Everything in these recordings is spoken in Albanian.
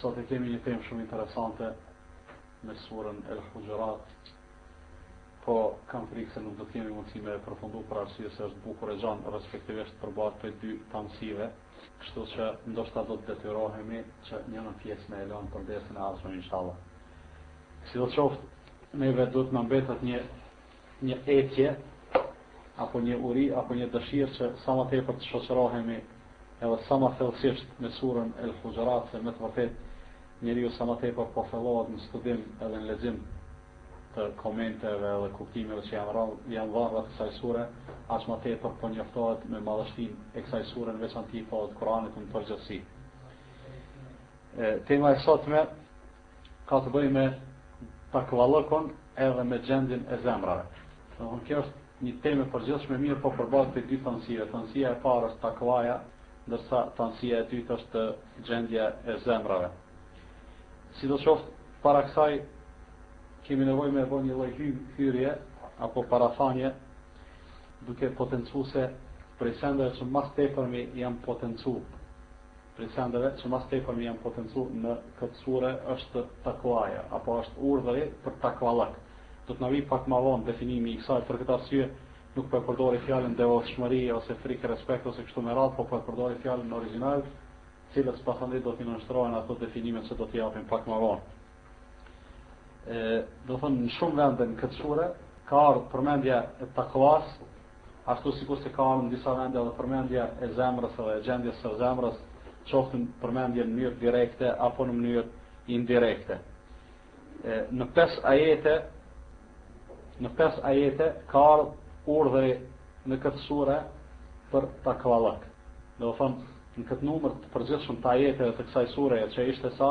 Sot e kemi një temë shumë interesante me surën El Hujurat. Po kam frikë se nuk do të kemi mundësi me përfundu për arsye se është bukur e gjan, respektivisht përbahet prej dy tansive, kështu që ndoshta do të detyrohemi që njana pjesë me e lon për dersin e ardhshme, inshallah. Si do të qoftë, neve duhet të na mbetet një një etje apo një uri apo një dëshirë që sa më tepër të shoqërohemi edhe sa më thellësisht me surën El Hujurat se me të vërtet njeriu sa më tepër po thellohet në studim edhe në lexim të komenteve dhe kuptimeve që janë rrallë, janë dhanë rreth kësaj sure, aq më tepër po njoftohet me madhështin e kësaj sure në veçanti po edhe të Kuranit në përgjithësi. Tema e sotme ka të bëjë me takvallëkun edhe me gjendjen e zemrave. Dmth kjo është një temë e përgjithshme, mirëpo përbahet prej dy tanësive. Tanësia e parë është takvaja, ndërsa tanësia e dytë është gjendja e zemrave. Sidoqoftë, para kësaj kemi nevojë me bo një lloj hyrje apo parathanje duke potencu se prej sendeve që ma së tepërmi janë potencu Prej sendeve që ma së tepërmi janë potencu në këtë sure është takvaja, apo është urdhëri për takvallëk. Do të na vijë pak ma vonë definimi i kësaj, për këtë arsye nuk po e përdori fjalën devotshmëri ose frikërespekt ose kështu me radhë, po po e përdori fjalën origjinal, të cilës pasandej do t'i nënshtrohen ato definimet që do t'i japim pak ma vonë. E, domethënë, në shumë vende në këtë sure, ka ardhë përmendja e takvas, ashtu sikurse ka ardhë në disa vende dhe përmendja e zemrës dhe e gjendjes e zemrës, qoftë përmendje në mënyrë direkte apo në mënyrë indirekte. E, në pes ajete, në pes ajete, ka ardhë urdhëri në këtë sure për takvallëk. Domethënë, në këtë numër të përgjithshëm të ajeteve të kësaj sureje që ishte sa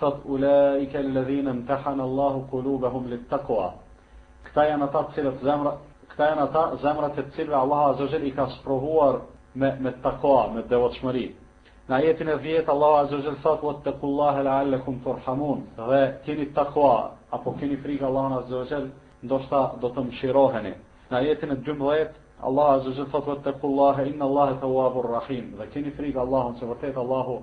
thotë ulaike alladhina imtahana Allahu kulubahum littaqwa këta janë ata të cilët zemra këta janë ata zemrat e të cilëve Allahu azza wa jall i ka sprovuar me me takwa me devotshmëri në ajetin e 10 Allahu azza wa jall thotë wattaqullaha la'allakum turhamun dhe keni takwa apo keni frikë Allahun azza wa jall ndoshta do të mëshiroheni në ajetin e 12 Allahu azza wa jall thotë wattaqullaha inna Allaha tawwabur rahim dhe keni frikë Allahun se vërtet Allahu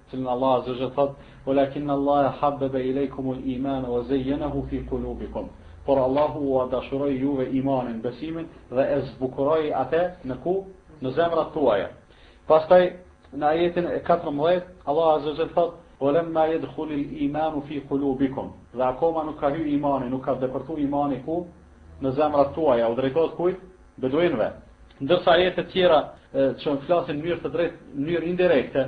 cilin Allahu azza wa jall thot, Walakinna Allahe habbebe ilejkumul imane wa zejjenehu fi kulubikum. Por Allahu ua dashuroi juve imanin, besimin, dhe e zbukuroi atë në ku? Në zemrat tuaja. Pastaj në ajetin e katërmbëdhjetë, Allahu azza wa jall thot, Walamma yadkhulil imanu fi kulubikum. Dhe akoma nuk ka hy imani, nuk ka depërtu imani ku? Në zemrat tuaja. U drejtohet kujt? Beduinëve. Ndërsa ajete të tjera që flasin në mënyrë të drejtë, në mënyrë indirekte,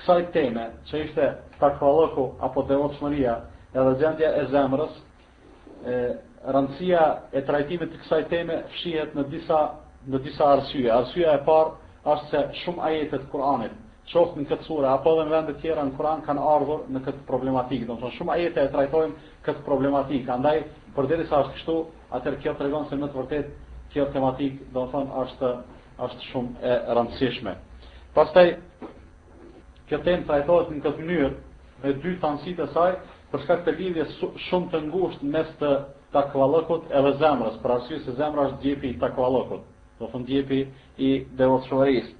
kësaj teme, që ishte takvallëku apo devotshmëria, edhe gjendja e zemrës, e rëndësia e trajtimit të kësaj teme fshihet në disa në disa arsye. Arsyeja e parë është se shumë ajete të Kuranit, qoftë në këtë sure apo edhe në vende të tjera në Kur'an kanë ardhur në këtë problematikë. Do të thotë shumë ajete e trajtojnë këtë problematikë. Andaj përderisa është kështu, atëherë kjo tregon se në të vërtetë kjo tematikë, do të thotë, është është shumë e rëndësishme. Pastaj, kjo temë trajtohet në këtë mënyrë, me dy tanësitë e saj, për shkak të lidhjes shumë të ngushtë mes të takvallëkut edhe zemrës, për arsye se zemra është djepi i takvallëkut, do të thotë djepi i devotshmërisë.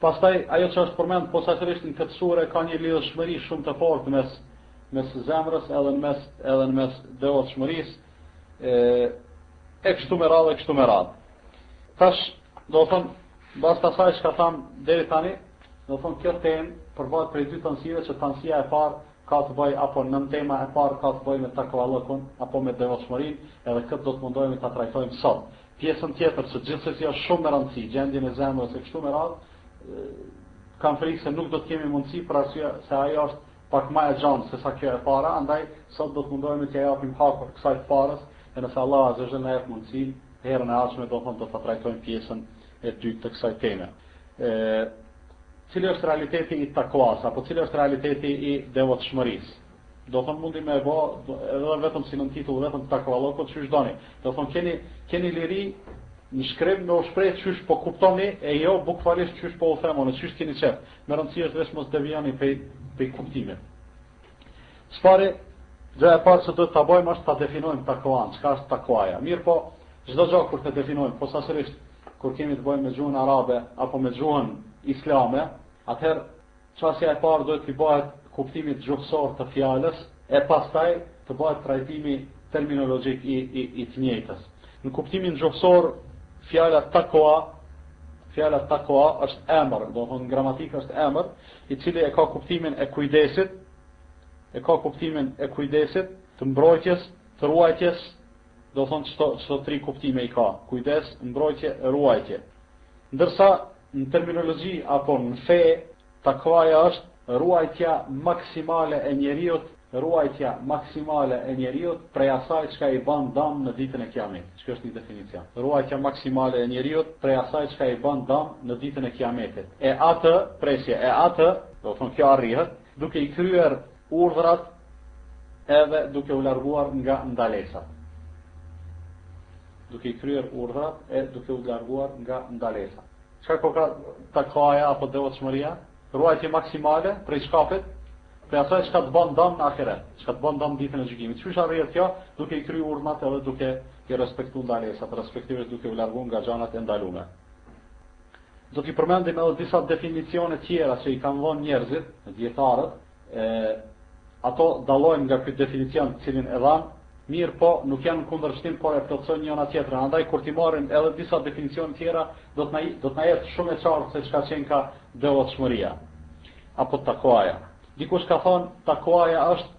Pastaj, ajo që është përmend posaçërisht në këtë sure, ka një lidhshmëri shumë të fortë mes, mes zemrës edhe mes, edhe mes devotshmërisë, e, e kështu me radhë, e kështu me radhë. Tash, do të thotë, në bazë të asaj çka thamë deri tani, do të thotë, kjo temë përbahet prej dy tanësive që tanësia e parë ka të bëjë, apo nëntema e parë ka të bëjë me takvallëkun, apo me devotshmërinë, edhe këtë do të mundohemi ta trajtojmë sot. Pjesën tjetër, që gjithsesi është shumë me rëndësi, gjendjen e zemrës e kështu me radhë, kam frikë se nuk do të kemi mundësi, për arsye se ajo është pak më e gjanë se sa kjo e para, andaj sot do të mundohemi t'ia japim hakun kësaj të parës, e nëse Allahu Azza wa Jall na jep mundësinë, herën e ardhshme do të thotë do ta trajtojmë pjesën e dytë të kësaj teme. E, cili është realiteti i takvasë, apo cili është realiteti i devotshmërisë? do thon mundi me e bë edhe vetëm si nëntitull vetëm takvallëku çysh doni do thon keni keni liri në shkrim me u shpreh çysh po kuptoni e jo bukvalisht çysh po u them unë çysh keni qejf Me rëndësi është veç mos devijoni prej prej kuptimit. Së pari, gjëja e parë që duhet ta bëjmë është ta definojmë takvanë, çka është takvaja. Mirpo, çdo gjë kur ta definojmë, posaçërisht kur kemi të bëjmë me gjuhën arabe apo me gjuhën islame, atëherë çështja e parë duhet t'i bëhet kuptimit gjuhësor të fjalës e pastaj të bëhet trajtimi terminologjik i i, i të njëjtës. Në kuptimin gjuhësor, fjala taqwa, fjala taqwa është emër, do të thotë gramatikisht është emër, i cili e ka kuptimin e kujdesit, e ka kuptimin e kujdesit, të mbrojtjes, të ruajtjes, do të thotë këto këto tri kuptime i ka, kujdes, mbrojtje, ruajtje. Ndërsa Në terminologji apo në fe, takvaja është ruajtja maksimale e njeriut, ruajtja maksimale e njeriut prej asaj çka i bën dëm në Ditën e Kijametit. Ky është një definicion. Ruajtja maksimale e njeriut prej asaj çka i bën dëm në Ditën e Kijametit. E atë, presje, e atë, do të thotë kjo arrihet, duke i kryer urdhrat edhe duke u larguar nga ndalesat. Duke i kryer urdhrat e duke u larguar nga ndalesat. Çka qenka takuaja apo devotshmëria? Ruajtje maksimale prej shkafit, prej asaj çka të bën dëm në ahiret, çka të bën dëm ditën e gjykimit. Qysh arrihet kjo? Duke i kryer urdhrat edhe duke i respektuar ndalesat, respektivisht duke u larguar nga gjanat e ndaluara. Do t'i përmendim edhe disa definicione tjera që i kanë dhënë njerëzit, dijetarët, e ato dallojnë nga ky definicion të cilin e dhamë, mirëpo nuk janë në kundërshtim, por e plotësojnë njëra tjetrën. Andaj kur t'i marrim edhe disa definicione tjera, do të na do të na jetë shumë e qartë se çka qenka devotshmëria apo takuaja. Dikush ka thënë takuaja është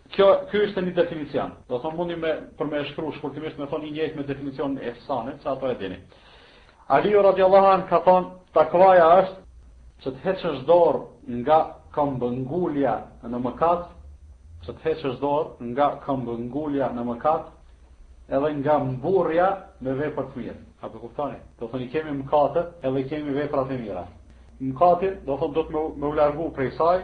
Kjo, ky ishte një definicion. Do me thonë mundi me për me e shkru shkurtimisht me thonë i njëjtë me definicionin e ihsanit, se ato e dini. Aliu radiallahu anhu ka thonë, takvaja është që të heqësh dorë nga këmbëngulja në mëkat, që të heqësh dorë nga këmbëngulja në mëkat, edhe nga mburrja me vepër të mirë. A po kuptoni? Do me thonë kemi mëkate, edhe kemi vepra të mira. Mëkatin do me thonë do me, me u largu prej saj,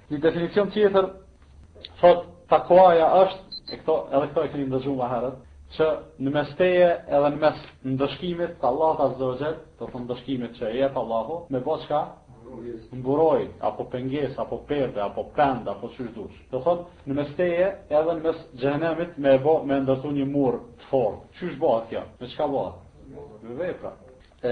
Një definicion tjetër thotë takuaja është e këto edhe këto e keni ndëgju më herët, që në mes teje edhe në mes ndëshkimit të Allahut azza wa jall, të të ndëshkimit që e jep Allahu, me bo çka? Mburojë, apo pengesë, apo perde, apo pendë, apo qysh dush. Do me thonë, në mes teje edhe në mes xhehenemit me e bo me ndërtu një mur të fortë. Qysh bohet kjo? Me çka bohet? Me vepra. E,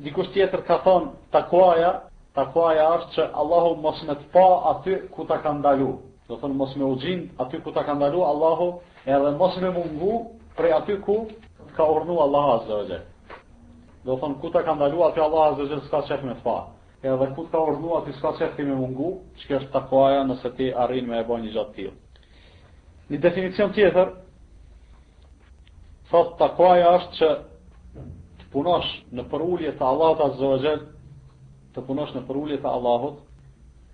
dikush tjetër ka thonë, takuaja, takuaja është që Allahu mos me të pa aty ku ta ka ndalu. Do me thonë mos me u gjind aty ku ta ka ndalu Allahu, edhe mos me mungu prej aty ku t'ka urdhnu Allahu Azza wa Jall. Do me thonë ku ta ka ndalu aty Allahu Azza wa Jall s'ka qejf me të pa. Edhe ku t'ka urdhnu aty s'ka qejf ti me mungu, qe kjo është takuaja nëse ti arrin me e bo një gja të tillë. Një definicion tjetër, Thotë takvaja është që të punosh në përulje të Allahut Azza wa Jall, të punosh në përulje të Allahut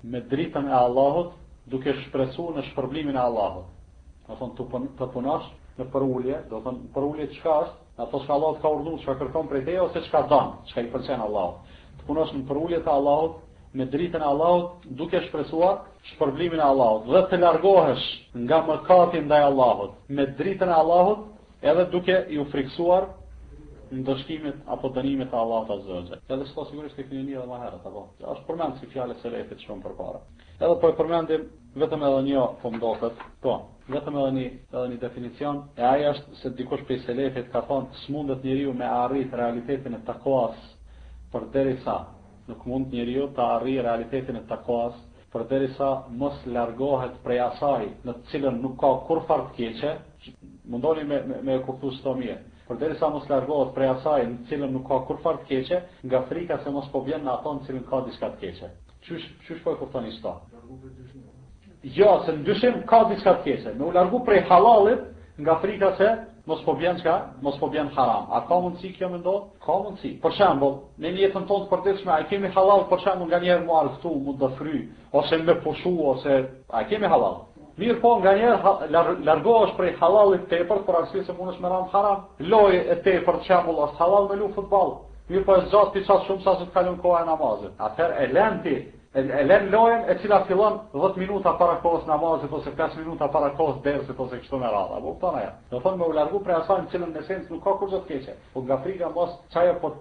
me dritën e Allahut, duke shpresu në shpërblimin e Allahut. Do me thonë të, pun, të punosh në përulje, do me thonë në përulje çka është? Në ato çka Allahu të ka urdhnu, çka kërkon prej teje ose çka don, çka i pëlqen Allahut. Të punosh në përulje të Allahut me dritën e Allahut, duke shpresuar shpërblimin e Allahut dhe të largohesh nga mëkati ndaj Allahut me dritën e Allahut edhe duke iu frikësuar ndëshkimit apo dënimit të Allahut azza wa jall. Edhe këto sigurisht e keni ni edhe më herët apo. Ja, është përmend si fjalë selefit shumë përpara. Edhe po e përmendim vetëm edhe një po m'doket. Po, vetëm edhe një edhe një definicion e ai është se dikush prej selefit ka thonë s'mundet njeriu me arrit realitetin e takuas përderisa Nuk mund njeriu të arrijë realitetin e takuas përderisa mos largohet prej asaj në të cilën nuk ka kurrfarë të keqe, mundoni me me e kuptu qëto mirë, përderisa mos largohet prej asaj në të cilën nuk ka kurrfarë të keqe, nga frika se mos po bjen në ato në të cilën ka diçka të keqe. Qysh, qysh po e kuptoni qëta? Jo, se në dyshim ka diçka të keqe. Me u largu prej halallit nga frika se mos po bjen çka, mos po bjen n'haram. A ka mundësi kjo me ndodh? Ka mundësi. Për shembull, ne në jetën tonë të përditshme a kemi halal për shembull nganjëherë mu argëtu, mu dëfry, ose me pushu ose a kemi halal? Mirëpo, nganjëherë largohesh prej halalit tepër, për arsye se mundesh me ra n'haram. Loja e tepërt, shembull është halal me lu futboll. Mirëpo e zgjat ti qaq shumë saqë të kalon koha e namazit. Atëherë e len ti E len lojën e cila fillon 10 minuta para kohës namazit ose 5 minuta para kohës dersit ose kështu me radhë. A po kuptoni a jo? Do thonë me u largu prej asaj në cilën në esencë nuk ka kurrgjë të keqe, po nga frika mos qajo po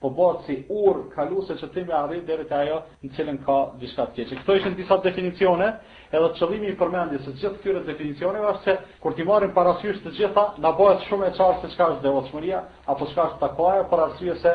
po bëhet si urë kaluse që ti me arrit deri te ajo në cilën ka diçka të keqe. Këto ishin disa definicione, edhe qëllimi i përmendjes së gjithë këtyre definicioneve është se kur t'i marrim parasysh të gjitha, na bëhet shumë e qartë se çka është devotshmëria apo çka është takuaja për arsye se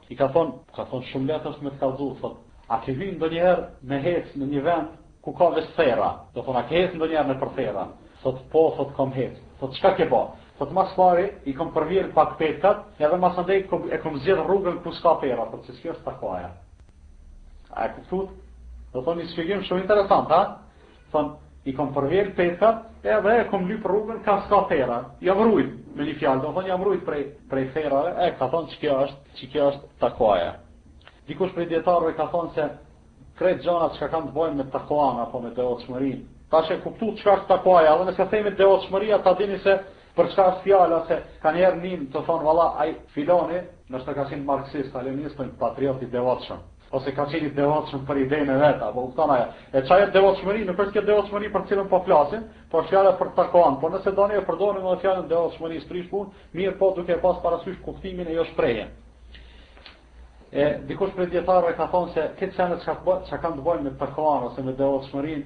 I ka thonë, ka thonë shumë lehtë është me të kallzu, thotë, a ke hy ndonjëherë me ecë në një vend ku ka veç therra, do thonë a ke ecë ndonjëherë nëpër therra, thotë po, thotë kam ecë, thotë çka ke ba, thotë ma s'pari i kam përvjelë pak petkat edhe masandej kom e kom zgjedh rrugën ku s'ka therra, thotë se kjo është takuaja. A e kuptuat? Do thonë një shpjegim shumë interesant, ha? Thonë, i kom përvjelë petkat, edhe e kom lypë rrugën, ka s'ka therra. Jam rujt, me një fjalë, do thonë, jam rujt prej, prej therrave, e ka thonë që kjo është, që kjo është takuaja. Dikush prej dijetarëve ka thonë se krejt gjanat çka kanë të bojnë me takuan, apo me devotshmërinë. Tash e kuptut çka është takuaja, edhe nëse themi devotshmëria, ta dini se për çka është fjala se kanjëherë nin tu thonë valla ai filoni, nështë ka qenë marksist a leninist, patriot i devotshëm. Ose ka qenë i devotshëm për idenë e vet, a po kuptoni a jo. E qajo devotshmëri, nuk është kjo devotshmëri për të cilën po flasim, po është fjala për takuan, po nëse doni e përdorni edhe fjalën devotshmëri s'prish punë, mirëpo duke e pas parasysh kuptimin e jo shprehjen. E dikush prej dijetarëve ka thonë se krejt gjanat çka çka kanë të bëjnë me takuan ose me devotshmërinë,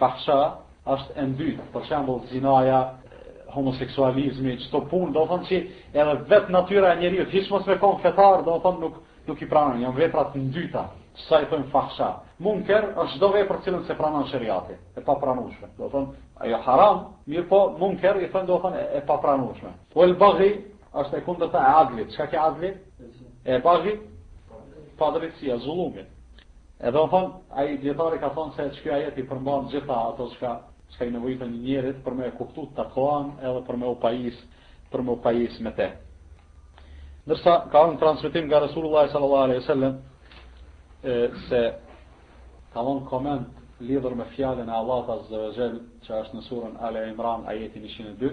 Fahsha është e ndytë, për shembull zinaja, homoseksualizmi, qëto punë, do thonë që edhe vetë natyra e njeriut, hiç mos me konë fetar, do thonë nuk, nuk i pranon, janë vepra të ndyta, asaj i thojmë fahsha. Munker është çdo vepër cilën s'e pranon sheriati, e papranushme. Do thonë, ajo haram, mirëpo, munker i thojmë do thonë e, e papranushme. Wal baghi Është e kundërta e adlit. Çka qe adli? El baghi? Padrejtësia, zullumi. Edhe do thonë, ai dietari ka thon se qiky ajet i përmban gjitha ato çka çka i nevojiten një njerit për me e kuptu takuan edhe për me u pajis, për me u pajis me te. Nërsa ka një transmetim nga Resulullah sallallahu alaihi sallam se ka dhon koment lidhur me fjalën e Allahut azza wa jall që është në surën Ale Imran ajeti 102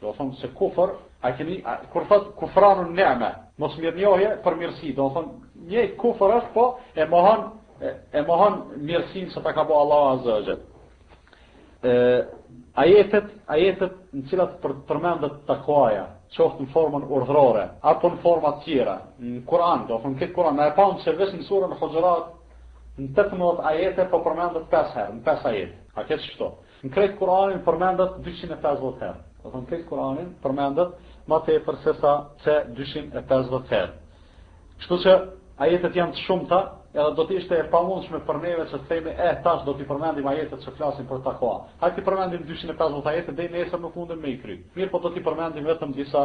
Do të thonë se kufër, a keni kur thot kufranun ni'me, mos mirënjohje për mirësi, do të thonë një kufër është po e mohon e mohon mirësinë se ta ka bo Allahu azza wa jall. Ë ajetet, ajetet në cilat për, përmendet takuaja, qoftë në formën urdhërore apo në forma të tjera, në Kur'an, do të thonë krejt Kur'an, na e pamë se vetëm në surën Hujurat në 18 ajete po përmendet 5 herë, në 5 ajete. A qeshtu? Në krejt Kuranin përmendet dyqind e pesëdhjetë herë. Do të thonë krejt Kuranin përmendet ma tepër se sa se dyqind e pesëdhjetë herë. Kështu që ajetet janë të shumta, edhe do të ishte e pamundshme për neve që të themi eh tash do t'i përmendim ajetet që flasin për takua. Hajde t'i përmendim dyqind e pesëdhjetë ajete deri nesër nuk mundem me i kry. Mirëpo do t'i përmendim vetëm disa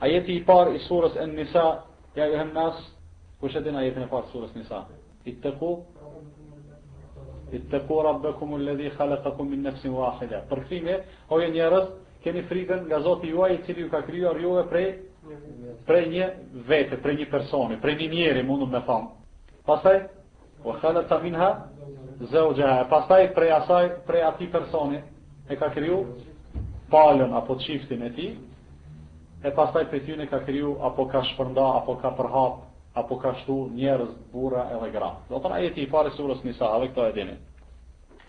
Ajeti i parë i surës En-Nisa, Ja ejjuhen-nas, kush e din ajetin e parë të surës Nisa? Itteku Itteku rabbekum alladhi khalaqakum min nafsin wahida. Përkthimi, o ju njerëz, keni frikën nga Zoti juaj i cili ju ka krijuar juve prej prej një vete, prej një personi, prej një njeri, mundum me thonë. Pastaj Wa khalaqa minha zawjaha. E pastaj prej asaj, prej atij personi e ka kriju palën apo çiftin e tij. E pastaj prej tyne ka kriju apo ka shpërnda apo ka përhap apo ka shtu njerëz, burra edhe gra. Do të thonë ajeti i parë i surës Nisa, edhe këtë e dini.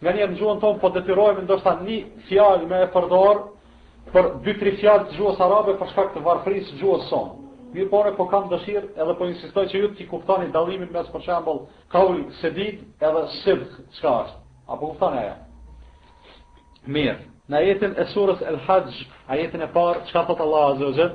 Nganjëherë në gjuhën tonë po detyrohemi ndoshta një fjalë me e përdor për dy tri fjalë të gjuhës arabe për shkak të varfërisë së gjuhës sonë. Mirëpo unë po kam dëshirë edhe po insistoj që ju t'i kuptoni dallimin mes për shembull kaul sedid edhe sidq çka është. A po kuptoni a jo? Mirë. Në ajetin e surës El Hajj, ajetin e parë, çka thot Allahu Azza wa Jall?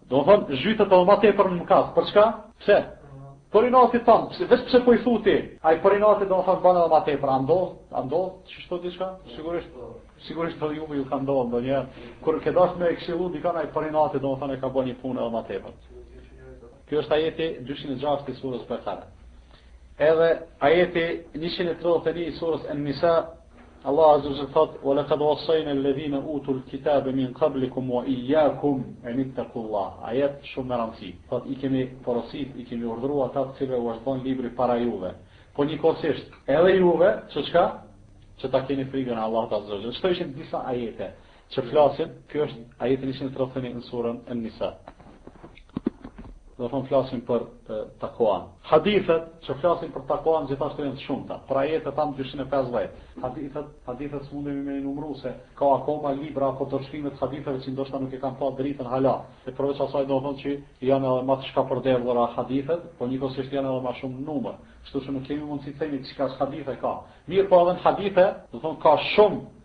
Do të thonë, zhytet edhe ma tepër në mëkat. Për çka? Pse? Për inatit tënd, pse veç pse po i thu ti? Ai për inatit do të thonë bën edhe më tepër, a ndodh? A ndodh? Qishtu diçka? Sigurisht, sigurisht edhe juve ju ka ndodhur ndonjëherë. Kur ke dashur me këshillu dikon ai për inatit do të thonë ka bën një punë edhe më tepër. Kjo është ajeti 206 i surës Bakara. Edhe ajeti 131 i surës An-Nisa Allahu azza wa jall thot: "Wa laqad wassayna alladhina utu al-kitaba min qablikum wa iyyakum an ittaqullaha." Ajet shumë me rëndësi. Thot i kemi porositë, i kemi urdhëruar ata të cilëve u është dhënë libri para juve, po njëkohësisht edhe juve që çka? Që ta keni frikën Allahut azza wa jall. Këto ishin disa ajete. që flasin, ky është ajeti 131 në surën En-Nisa. Domethonë flasin për e, takuan. Hadithet që flasin për takuan gjithashtu janë të shumta. Për ajetet thamë 250. Hadithet, hadithet s'mundemi me i numru se ka akoma libra apo dorëshkrime t'hadithit që ndoshta nuk e kanë pa dritën hala. E përveç asaj domethonë që janë edhe ma të shkapërderdhura hadithet, po njëkohësisht janë edhe ma shumë n'numër. Kështu që nuk kemi mundësi të themi që kaq hadithe ka. Mirëpo edhe në hadithe, domethonë ka shumë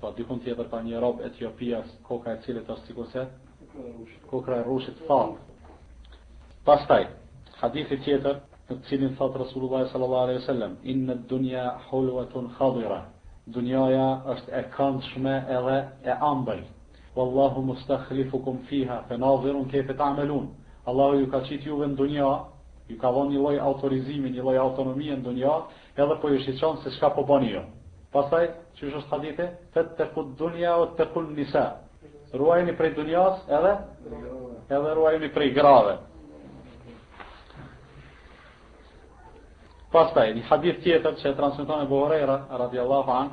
Po dikush tjetër pa një rob etiopias koka e të cilit është sikurse kokrra e rrushit t'thatë. Pastaj, hadithi tjetër, në të cilin thotë Rasulullah sallallahu alaihi wasallam, inna dunya hulwatun khadira. Dunjaja është e këndshme edhe e ambël. Wallahu mustakhlifukum fiha fa nadhirun kayfa ta'malun. Allahu ju ka qit juve në dunja, ju ka dhënë një lloj autorizimi, një lloj autonomie në dunja, Edhe po ju shiqon se çka po boni ju. Pastaj, qysh është hadithi, Fetteku dunja wetteku nisa, Ruajuni prej dunjasë edhe edhe ruajuni prej grave. Pastaj, një hadith tjetër që e transmeton Ebu Hurejra, radiallahu anh,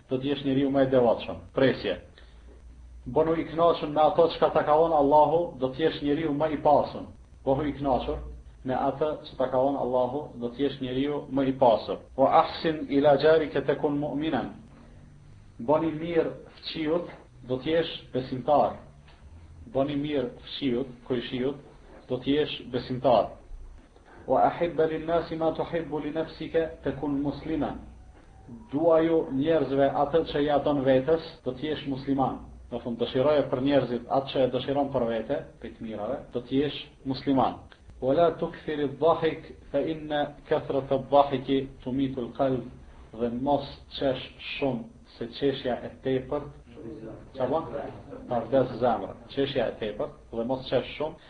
Do të jesh njeriu më i devotshëm. Presje. Bënu i kënaqur me ato çka ta ka dhënë Allahu, do të jesh njeriu më i pasun. Bëhu i kënaqur me atë që ta ka dhënë Allahu, do të jesh njeriu më i pasur. Wa ahsin ila jarike tekun mu'minan. Bëni mirë fqiut, do të jesh besimtar. Bëni mirë fqiut, kojshiut, do të jesh besimtar. Wa ahibba lin-nasi ma tuhibbu li nafsika tekun musliman. Duaju njerëzve atë që ia don vetes, do të jesh musliman. Domethënë, dëshiroje për njerëzit atë që e dëshiron për vete, prej të mirave, do të jesh musliman. Wa la tukthiri ad-dahik fa inna kathrata ad-dahiki tumitu al-qalb, dhe mos qesh shumë, se qeshja e tepërt, çfarë bën? Ta vdes zemrën. Qeshja e tepërt, dhe mos qesh shumë,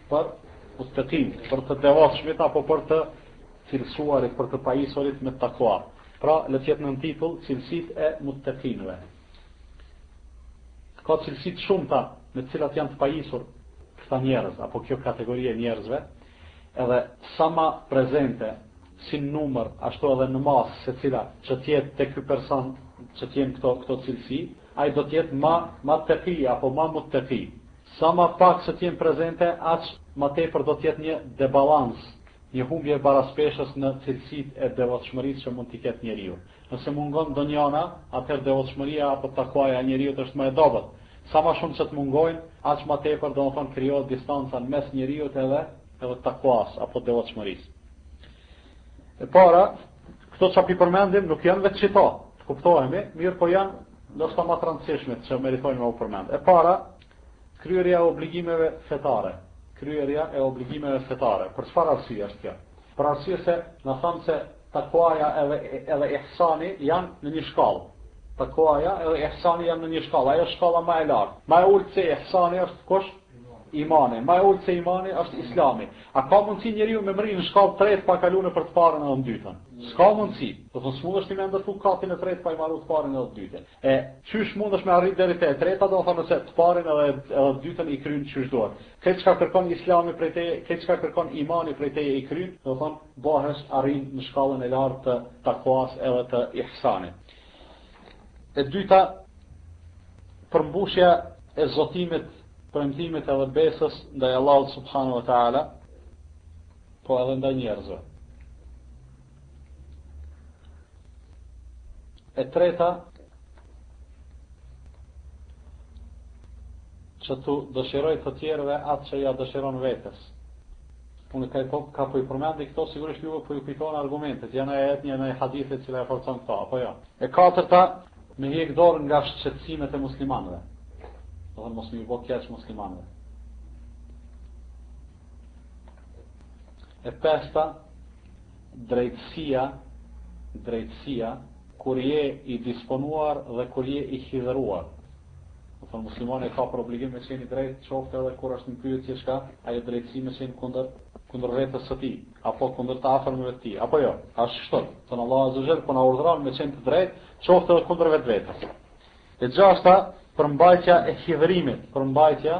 për muttaqinët, për të devotshmit apo për të cilësuarit, për të pajisurit me takua. Pra, le të jetë nëntitull cilësitë e muttaqinëve. Ka cilësi të shumta me të cilat janë të pajisur këta njerëz apo kjo kategori e njerëzve, edhe sa më prezente si në numër, ashtu edhe në masë secila që të jetë te ky person që të jenë këto këto cilësi, ai do të jetë më më teqi apo më muttaqi. Sa më pak që të jenë prezente, aq më tepër do të jetë një debalans, një humbje e baraspeshës në cilësitë e devotshmërisë që mund t'i ketë njeriu. Nëse mungon ndonjëna, atëherë devotshmëria apo takuaja e njeriut është më e dobët. Sa më shumë që të mungojnë, aq më tepër domethënë krijohet distanca në mes njeriut edhe edhe takuasë apo devotshmërisë. E para, këto çka p'i përmendim nuk janë veç qito, të kuptohemi, mirëpo janë Ndoshta ma të rëndësishme që meritojnë me u përmend. E para, kryerja e obligimeve fetare. Kryerja e obligimeve fetare. Për çfarë arsye është kjo? Për arsye se na thamë se takuaja edhe edhe ihsani janë në një shkallë. Takuaja edhe ihsani janë në një shkallë. Ajo është shkalla ma e lartë. Ma e ultë se ihsani është kush? Imani, ma e ultë se imani është islami. A ka mundësi njeriu me mri në shkallë të tretë pa kalu nëpër të parën edhe të dytën? S'ka mundësi. Do të thotë s'mundesh ti me e ndërtu katin e tretë pa i marru të parin edhe të dytin. E qysh mundesh me arrit deri te e treta domethënë nëse të parin edhe edhe të dytën i kryn qysh duhet. Krejt çka kërkon islami prej teje, krejt çka kërkon imani prej teje i kryn, do të thotë bahesh, arrin në shkallën e lartë të takuasë edhe të ihsanit. E dyta, përmbushja e zotimit, premtimit edhe besës ndaj Allahut subhanahu wa taala, po edhe ndaj njerëzve. E treta, që t'u dëshirojë të tjerëve atë që ja dëshiron vetes. Unë kaq po ka po i përmendi këto sigurisht juve po ju kujtohen argumentet, janë ajet një, ndaj hadith e cila e forcon këto, apo jo? E katërta, me hjek dorë nga shqetësimi e muslimanëve. Do thotë mos me i bë keq muslimanëve. E pesta, drejtësia, drejtësia, kur je i disponuar dhe kur je i hidhëruar. Do thotë muslimani e ka për obligim me qenë i drejtë, qoftë edhe kur është në pyetje çka, ajo drejtësi me qenë kundër kundër vetes së tij, apo kundër të afërmve të tij, apo jo. Ashtu kështu. Thotë Allahu Azza wa Jall po na urdhëron me qenë të drejtë, qoftë edhe kundër vetvetes. E gjashta, përmbajtja e hidhërimit, përmbajtja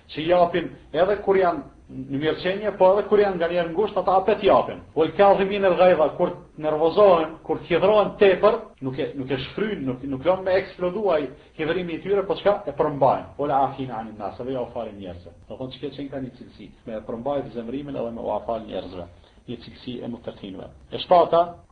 që japin edhe kur janë në mirëqenje, po edhe kur janë nganjëherë ngushtë, ata apet japin. Uel kadhimine el gajdha, kur të nervozohen, kur të hidhrohen tepër, nuk e, nuk e shfryn, nuk, nuk lënë me eksploduaj hidhrimi i tyre, po çka e përmbajnë. Uel afine anin nas, edhe ja u falin njerëzve. Do thotë çka, qenka një cilësi, me e përmbajt zemrimin edhe me ua fal njerëzve. Një cilësi e muttekinëve. E shtata,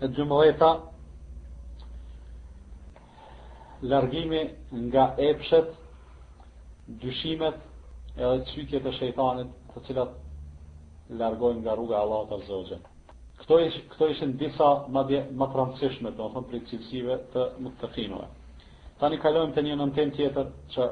e dymbëdhjeta largimi nga epshet dyshimet edhe cytjet e shejtanit të cilat largojnë nga rruga e Allahut azza wa jall këto ishin këto ishin disa ma të rëndësishme domethënë prej cilësive të muttaqinëve tani kalojmë te një nëntemë tjetër që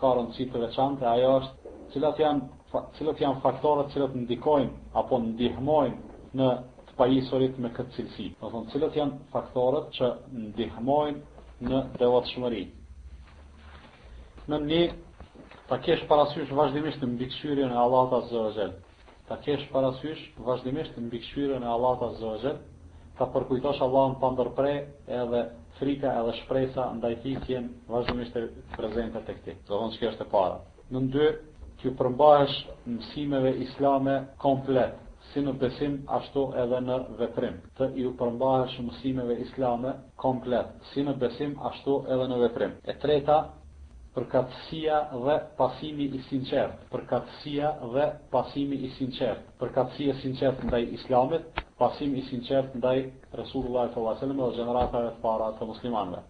ka rëndësi të veçantë ajo është cilat janë Cilët janë faktorët cilët ndikojnë apo ndihmojnë në të pajisurit me këtë cilësi? Domethënë, cilët janë faktorët që ndihmojnë në devotshmëri? Nën një, ta kesh parasysh vazhdimisht mbikëqyrjen e Allahut Azza wa Jall. Ta kesh parasysh vazhdimisht mbikëqyrjen e Allahut Azza wa Jall, ta përkujtosh Allahun pa ndërpre edhe frika edhe shpresa ndaj tij të jenë vazhdimisht prezente tek ti. Domethënë që kjo është e para. Nën dy, t'iu përmbahesh mësimeve islame komplet, si në besim ashtu edhe në veprim, të iu përmbahesh mësimeve islame komplet, si në besim ashtu edhe në veprim. E treta, përkatësia dhe pasimi i sinqertë, përkatësia dhe pasimi i sinqertë, përkatësi e sinqertë ndaj Islamit, pasim i sinqertë ndaj Resulullahit sallallahu alejhi ve sellem dhe gjeneratave të para të muslimanëve.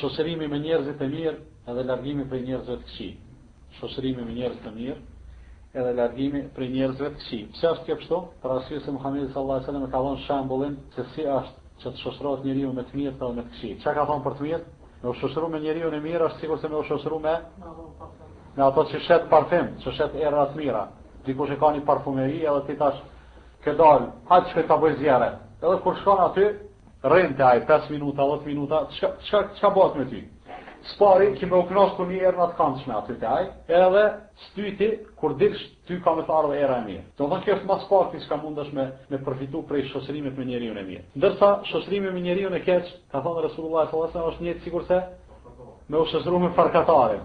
Shoqërimi me njerëzit e mirë edhe largimi prej njerëzve të këqij. Shoqërimi me njerëzit e mirë edhe largimi prej njerëzve të këqij. Pse është kjo kështu? Për arsye se Muhamedi sallallahu alejhi ve sellem e ka dhënë shembullin se si është që të shoqërohet njeriu me të mirët edhe me të këqijt. Çka ka thënë për të mirë? Me u shoqëru me njeriun e mirë është sikurse me u shoqëru me me atë që shet parfim, që shet erëra të mira. Dikush e ka një parfumeri edhe ti tash ke dalë, hajt shkoj ta bëj zijaret. Edhe kur shkon aty, Rrin te ai pesë minuta, dhjetë minuta, çka çka çka bëhet me ty? S'pari ki me u kënaqë tu ni erën e këndshme aty te ai, edhe s'dyti kur dilsh ty ka me të ardhë era e mirë. Domethënë kjo është ma s'pakti çka mundesh me me përfitu prej shoqërimit me njeriun e mirë. Ndërsa shoqërimi me njeriun e keq, ka thënë Resulullahi sallallahu alejhi ve sellem është njëjtë sikurse me u shoqëru me farkatarin.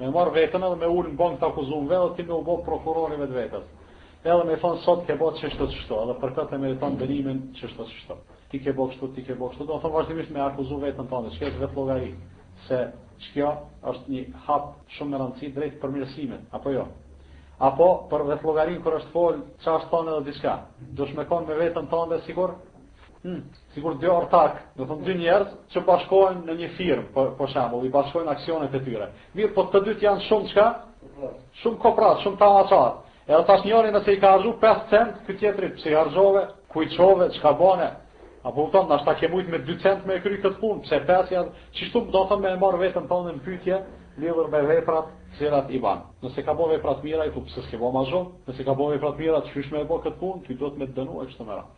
Me marr veten edhe me ul në bank të akuzumve edhe ti me u bo prokuror i vetvetes. Edhe me thon sot ke bo qishtu qishtu edhe për kët e meriton dënimin qishtu qishtu. Ti ke bo kështu ti ke bo kështu domethën vazhdimisht me akuzu veten tande qka është vetllogari se qikjo është nji hap shum me randsi drejt përmirësimit apo jo. Apo për vetllogarinë kur është fol ça është thon edhe diqka duhesh me kon me veten tande sikur hm. sikur dy ortak, domethënë dy njerëz që bashkohen në një firmë, për, për shembull, i bashkojnë aksionet e tyre. Mirë, po të dytë janë shumë çka? Shumë koprat, shumë tamahqar. Edhe tash njëri nëse i ka harxhu 5 cent, ky tjetri pse i harxhove, ku i çove, çka bane? A po kupton, nashta ke mujt me 2 cent me e kry këtë punë, pse 5 janë, qishtu domethënë me e marr veten tande në pyetje lidhur me veprat cilat i ban. Nëse ka bo vepra të mira, i thu pse s'ke bo ma shumë, nëse ka bo vepra të mira, qysh me e bo këtë punë, ty duhet me të dënu e kështu me radhë.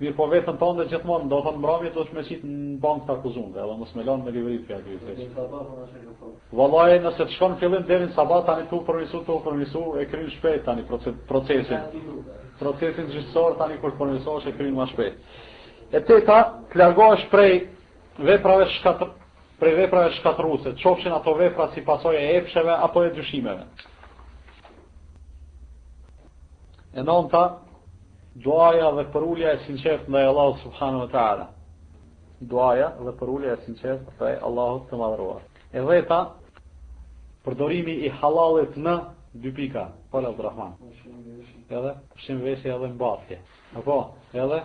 Mirëpo veten tënde gjithmonë, domethënë në mbramje duhet me qit në bankë të akuzunve, edhe mos me lanë me livrit pja ky të keq. Vallai, nëse të shkon fillim deri në sabah tani tu përmisu tu përmisu e kryen shpejt tani procesin. Procesin gjyqësor tani kur të përmisohesh e kryen më shpejt. E teta, të largohesh prej veprave shkatërr prej veprave shkatërruese, qofshin ato vepra si pasojë e epsheve apo e dyshimeve. E nënta, Duaja dhe përulja e sinqertë ndaj Allahut subhanahu wa ta'ala. Duaja dhe përulja e sinqertë ndaj Allahut të Madhëruar. E dhjeta, përdorimi i halalit në dy pika, falë Abdurrahman. Edhe ushqim veshje edhe mbathje. Apo, edhe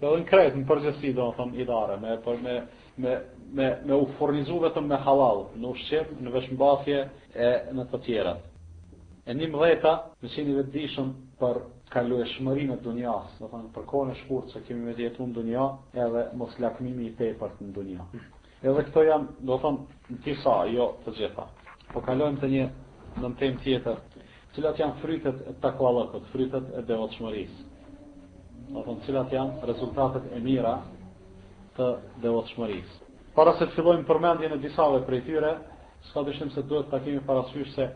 edhe në krejt në përgjithësi domethënë idare me për me me me me u furnizu vetëm me halal, në ushqim, në veshmbathje e në të tjera. E njëmbëdhjeta, me qenë i vetëdijshëm për Kalueshmërinë e dunjas, domethënë për kohën e shkurtë që kemi me jetu në dunja, edhe mos lakmimi i tepërt në dunja. Edhe këto janë, domethënë disa, jo të gjitha. Po kalojmë te një nëntemë tjetër, cilat janë frytet e takvallëkut, frytet e devotshmërisë. Domethënë cilat janë rezultatet e mira të devotshmërisë. Para se të fillojmë përmendjen e disave prej tyre, s'ka dyshim se duhet ta kemi parasysh se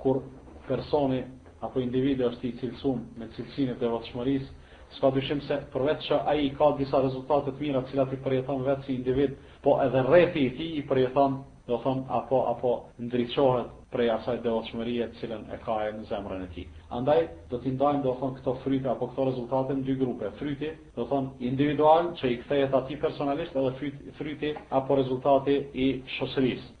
Kur personi apo individi është i cilësum me cilësinë e devotshmërisë, s'ka dyshim se përveç që ai ka disa rezultate të mira të cilat i përjeton vetë si individ, po edhe rrethi i tij i përjeton, domethënë apo apo ndriçohet prej asaj devotshmërie të cilën e ka ai në zemrën e tij. Andaj, do t'i ndajmë domethënë këto fryte apo këto rezultate në dy grupe, fryti, domethënë, individual që i kthehet atij personalisht edhe fryti apo rezultati i shoqërisë.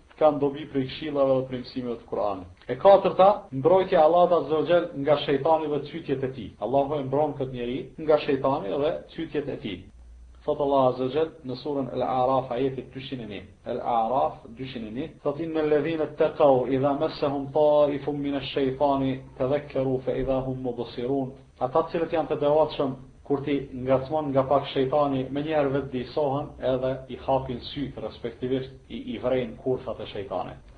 kanë dobi prej këshillave dhe prej mësimeve të Kur'anit. E katërta, mbrojtja e Allahut azze ue xhel nga shejtani dhe cytjet e tij. Allahu e mbron këtë njeri nga shejtani dhe cytjet e tij. Thotë Allahu azze ue xhel në surën Al-A'raf ajeti dyqind e një. Al-A'raf dyqind e një thotë innel ledhine ttekau idha messehum taifum minesh shejtani tedhekkeru fe idha hum mubsirun Ata të cilët janë të devotshëm kur t'i ngacmon nga pak shejtani menjëherë vetëdijësohen edhe i hapin sytë respektivisht i i vërejnë kurthat e shejtanit.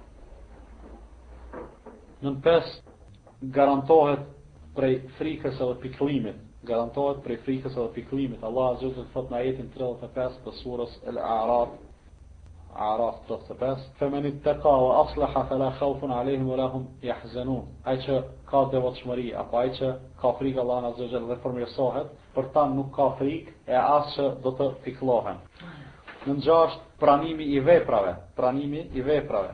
Nën pesë Garantohet prej frikës edhe pikëllimit Garantohet prej frikës edhe pikëllimit Allahu azza wa jall thotë në ajetin tridhjetë e pesë të surës El A'raf, A'raf tridhjetë e pesë, Femenittaqa wa aslaha fela khaufun alejhim wala hum jahzanun, Ai që ka devotshmëri apo ai që ka frikë Allahun azza wa xhel dhe përmirësohet, për ta nuk ka frikë e as që do të pikëllohen. Nën gjashtë, Pranimi i veprave, pranimi i veprave.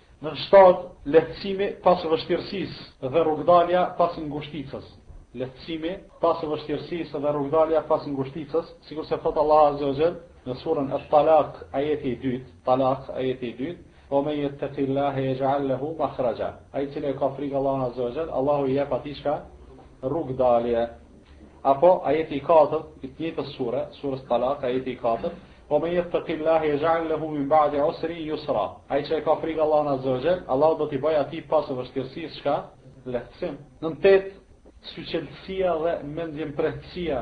Nën shtatë, Lehtësimi pas vështirësisë dhe rrugëdalja pas ngushticës. Lehtësimi pas vështirësisë dhe rrugëdalja pas ngushticës, sikurse thotë Allahu azze ue xhel në surën At-Talaq ajeti i dytë, Talaq ajeti i dytë, Ue men yettaqillahe yaj'al lehu makhraja, Ai i cili e ka frikë Allahun azze ue xhel, Allahu i jep atij çka? Rrugëdalje. Apo, ajeti i katërt, i të njëjtës sure, surës Talak, ajeti i katërt, Ue men jettekillahe jexh'al lehu min ba'di usri jusra. Ai që e ka frikë Allahun Azza wa Jall, Allahu do t'i bëjë atij pas vështirësisë çka? Lehtësim. Nën tetë, Syçeltësia dhe mendjemprehtësia.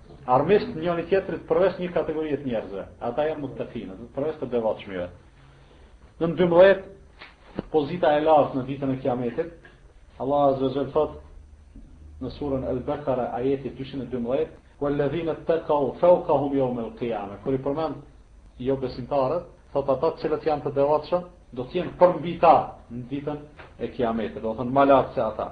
Armiqtë njëri-tjetrit përveç një kategorie të njerëzve, ata janë muttaqin, domethënë përveç të devotshmëve. Nën 12 pozita e lartë në ditën e Kiametit, Allah azza wa jalla thotë në surën Al-Baqara ajeti 212, "Walladhina taqaw fawqahum yawm al-qiyamah." Kur i përmend jobesimtarët, thotë ata të cilët janë të devotshëm, do të jenë përmbi ta në ditën e Kiametit, domethënë më lart se ata.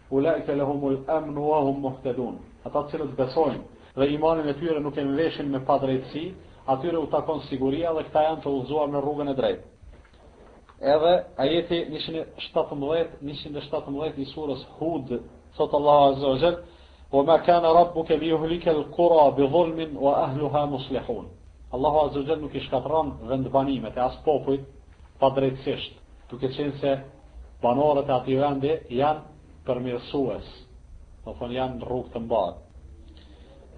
Ulaike lehumul amnu wa hum muhtedun, Ata të cilët besojnë dhe imanin e tyre nuk e mveshin me padrejtësi, atyre u takon siguria dhe këta janë të udhëzuar në rrugën e drejtë. Edhe ajeti njëqind e shtatëmbëdhjetë, njëqind e shtatëmbëdhjetë i surës Hud, thotë Allahu azza wa jall, "Wa ma kana rabbuka liyuhlika al-qura bi dhulmin wa ahluha muslihun." Allahu azza wa jall nuk i shkatërron vendbanimet e as popujt padrejtësisht. duke qenë se banorët e atij vendi janë përmirësues, domethënë janë në rrugë të mbarë.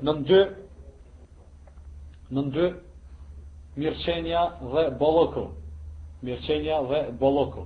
Nën dy, nën dy, mirëqenia dhe bollëku. Mirëqenia dhe bollëku.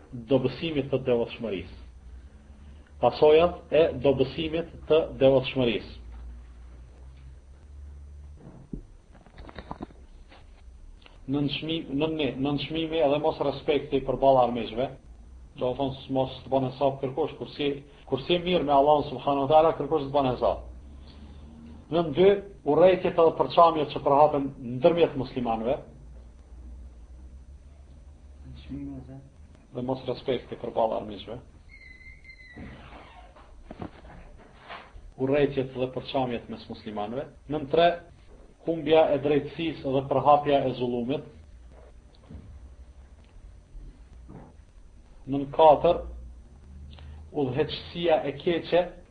dobësimit të devotshmërisë. Pasojat e dobësimit të devotshmërisë. Nënçmimi edhe mosrespekti përballë armiqve, domethënë s'mun të bon hesap kërkush, kur s'je, kur s'je mirë me Allahun subhanehu ue teala, kërkush s'të bon hesap. Nën dy, urrejtjet edhe përçamjet që përhapen ndërmjet muslimanëve, dhe mosrespekti përballë armiqve. Urrejtjet dhe përçamjet mes muslimanëve. Nën tre, humbja e drejtësisë dhe përhapja e zullumit. Nën katër, udhëheqësia e keqe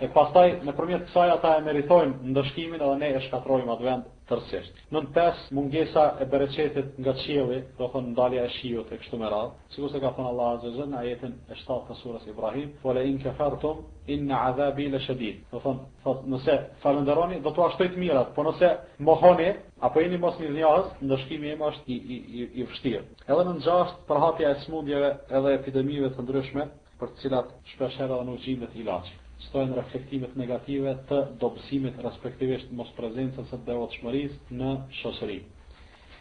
E pastaj nëpërmjet kësaj ata e meritojnë ndëshkimin edhe ne e shkatërrojmë atë vend tërësisht. Nën pesë, Mungesa e bereqetit nga qielli, do thonë ndalja e shiut e kështu me radhë, sikurse ka thënë Allahu azze ue xhel në ajetin e shtatë të surës Ibrahim, Ue le in kefertum inne azabi le shedid, do thonë, thotë, nëse falënderoni, do t'ua shtoj të mirat, por nëse mohoni, apo jeni mos mirënjohës, ndëshkimi im është i i i vështirë. Edhe nën gjashtë, përhapja e sëmundjeve edhe epidemive të ndryshme, për të cilat shpeshherë edhe nuk gjindet ilaç, shtojnë reflektimet negative të dobësimit respektivisht mosprezencës së devotshmërisë në shoqëri.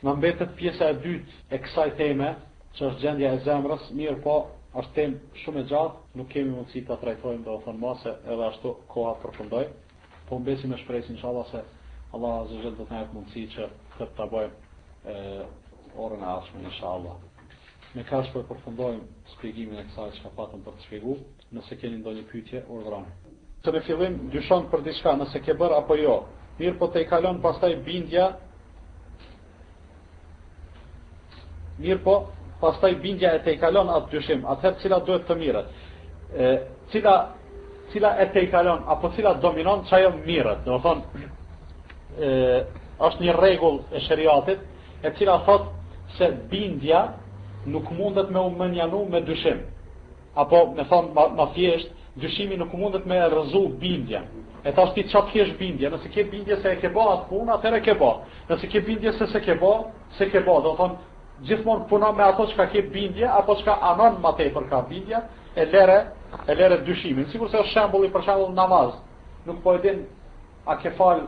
Na mbetet pjesa e dytë e kësaj teme, që është gjendja e zemrës, mirëpo është temë shumë e gjatë, nuk kemi mundësi ta trajtojmë domethënë meqë edhe ashtu koha përfundoi, po mbesim me shpresë inshallah se Allahu Azza wa Jall do të na jap mundësi që këtë ta bëjmë orën e ardhshme inshallah. Me kaq po e përfundojmë shpjegimin e kësaj çka patëm për të shpjegu, nëse keni ndonjë pyetje, urdhëroni. Që në fillim dyshon për diçka nëse ke bërë apo jo, mirëpo tejkalon pastaj bindja mirëpo pastaj bindja e tejkalon atë dyshim, atëherë cila duhet të mirret? E, cila cila e tejkalon apo cila dominon qajo mirret? Do thonë është një rregull e sheriatit e cila thotë se bindja nuk mundet me u mënjanu me dyshim, apo me thonë ma, ma thjesht, dyshimi nuk mundet me e rëzu bindjen. E tash ti qat kesh bindje, nëse ke bindje se e ke bë atë punë, atëherë ke bë. Nëse ke bindje se s'e ke bë, s'e ke bë. Do thonë, gjithmonë puno me ato çka ke bindje apo çka anon ma tepër ka bindja, e lere, e lere dyshimin. Sikurse është shembulli për shembull namaz. Nuk po e din a ke fal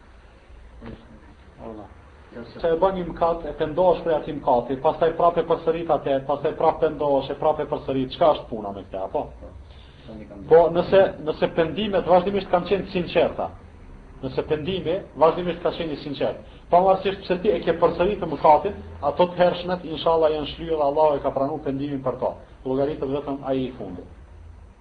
Se e bën një mëkat, e pendohesh për atë mëkati, pastaj prapë përsërit atë, pastaj prapë pendohesh e prapë përsërit, çka është puna me këtë, apo? Po, nëse nëse pendimet vazhdimisht kanë qenë të sinqerta, nëse pendimi vazhdimisht ka qenë i sinqert, pavarësisht pse ti e ke përsëritur mëkatin, ato të hershmet inshallah janë shlyer dhe Allahu e ka pranuar pendimin për to. Llogaritet vetëm ai i fundit.